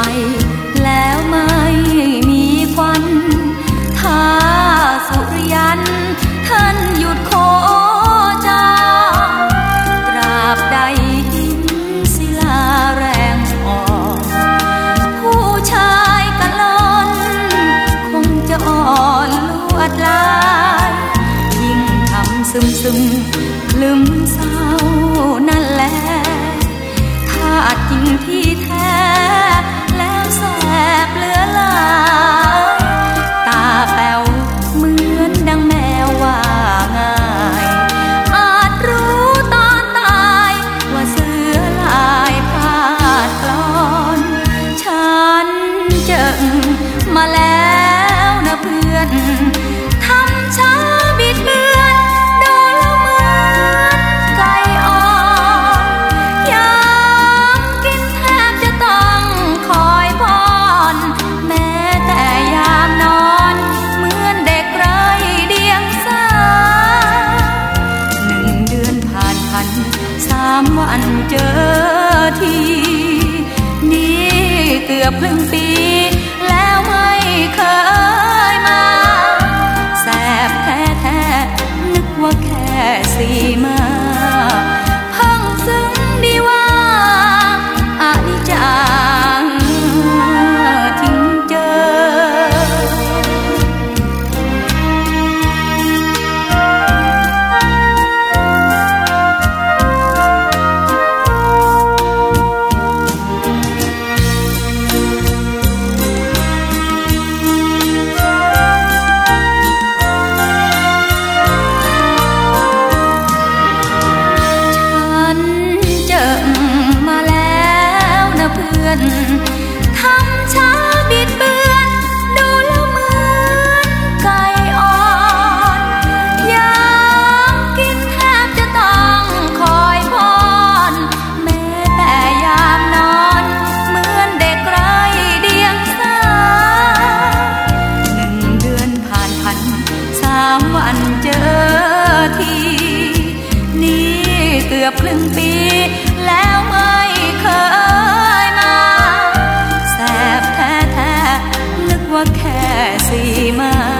ไปแล้วไม่มีควันถ้าสุริยัน ท่านหยุดโคจาตราบใดหินศิลาแรงออก ผู้ชายกะลอนคงจะอ่อนลวดลาย ยิ่งทำซึมซึมลืมเศร้านั่นแหละธาจริงที่แท้ เพิ่งปี อนทำช้าบิดเบือน ดูแล้วเหมือนไก่อ่อนยามกินแทบจะต้องคอยพอนแม้แต่ยามนอนเหมือนเด็กไร้เดียงสาหนึ่งเดือนผ่านพันสามวันเจอที นี่เกือบครึ่งปีแล้ว 谁嘛？